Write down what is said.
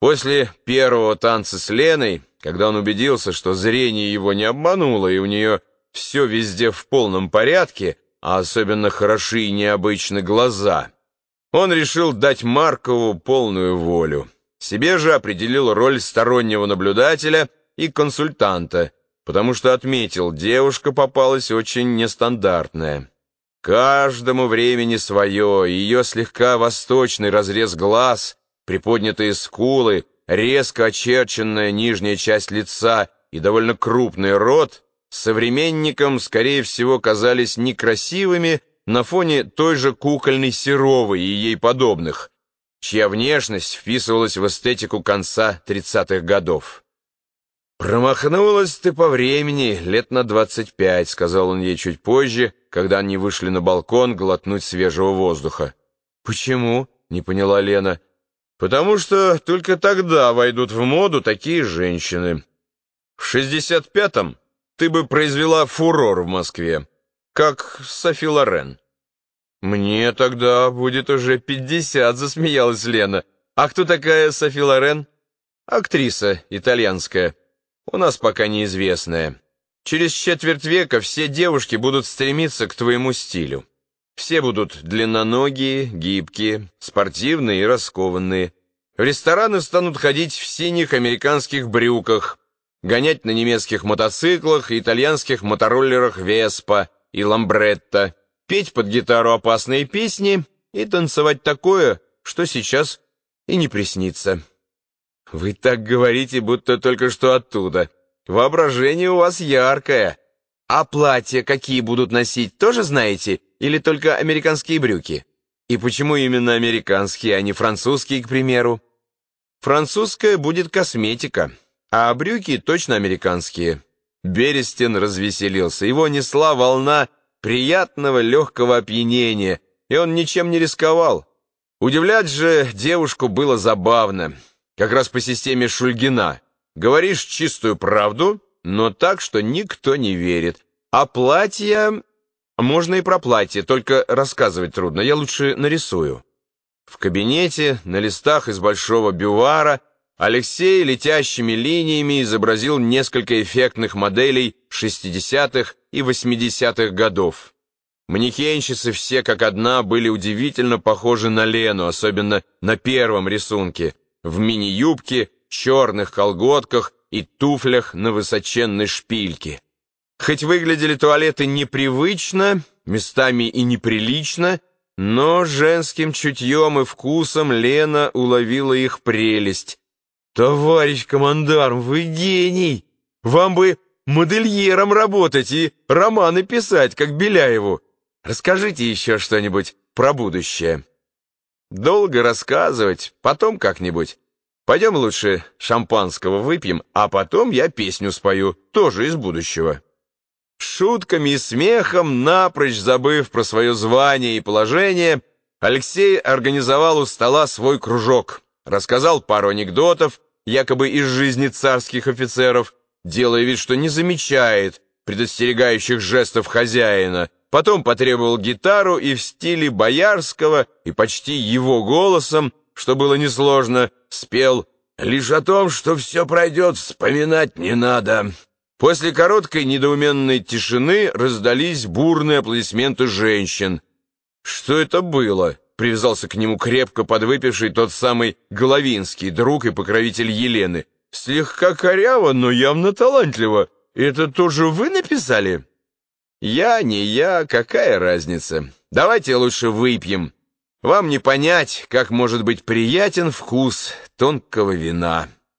После первого танца с Леной, когда он убедился, что зрение его не обмануло, и у нее все везде в полном порядке, а особенно хороши и необычны глаза, он решил дать Маркову полную волю. Себе же определил роль стороннего наблюдателя и консультанта, потому что отметил, девушка попалась очень нестандартная. Каждому времени свое, ее слегка восточный разрез глаз — приподнятые скулы, резко очерченная нижняя часть лица и довольно крупный рот современникам, скорее всего, казались некрасивыми на фоне той же кукольной Серовой и ей подобных, чья внешность вписывалась в эстетику конца 30-х годов. «Промахнулась ты по времени, лет на двадцать пять», — сказал он ей чуть позже, когда они вышли на балкон глотнуть свежего воздуха. «Почему?» — не поняла Лена. Потому что только тогда войдут в моду такие женщины. В 65-м ты бы произвела фурор в Москве, как Софи Лорен. Мне тогда будет уже 50, засмеялась Лена. А кто такая Софи Лорен? Актриса итальянская. У нас пока неизвестная. Через четверть века все девушки будут стремиться к твоему стилю. Все будут длинноногие, гибкие, спортивные и раскованные. В рестораны станут ходить в синих американских брюках, гонять на немецких мотоциклах и итальянских мотороллерах Веспа и Ламбретта, петь под гитару опасные песни и танцевать такое, что сейчас и не приснится. Вы так говорите, будто только что оттуда. Воображение у вас яркое. А платья какие будут носить, тоже знаете? Или только американские брюки? И почему именно американские, а не французские, к примеру? Французская будет косметика, а брюки точно американские. Берестин развеселился. Его несла волна приятного легкого опьянения, и он ничем не рисковал. Удивлять же девушку было забавно, как раз по системе Шульгина. Говоришь чистую правду, но так, что никто не верит. А платье... Можно и про платье, только рассказывать трудно, я лучше нарисую. В кабинете на листах из большого бювара Алексей летящими линиями изобразил несколько эффектных моделей 60-х и 80-х годов. Манекенщицы все как одна были удивительно похожи на Лену, особенно на первом рисунке, в мини-юбке, черных колготках и туфлях на высоченной шпильке. Хоть выглядели туалеты непривычно, местами и неприлично, но женским чутьем и вкусом Лена уловила их прелесть. «Товарищ командарм, вы гений! Вам бы модельером работать и романы писать, как Беляеву. Расскажите еще что-нибудь про будущее». «Долго рассказывать, потом как-нибудь. Пойдем лучше шампанского выпьем, а потом я песню спою, тоже из будущего». Шутками и смехом, напрочь забыв про свое звание и положение, Алексей организовал у стола свой кружок, рассказал пару анекдотов, якобы из жизни царских офицеров, делая вид, что не замечает предостерегающих жестов хозяина, потом потребовал гитару и в стиле Боярского и почти его голосом, что было несложно, спел «Лишь о том, что все пройдет, вспоминать не надо». После короткой недоуменной тишины раздались бурные аплодисменты женщин. «Что это было?» — привязался к нему крепко подвыпивший тот самый Головинский, друг и покровитель Елены. «Слегка коряво, но явно талантливо. Это тоже вы написали?» «Я, не я, какая разница? Давайте лучше выпьем. Вам не понять, как может быть приятен вкус тонкого вина».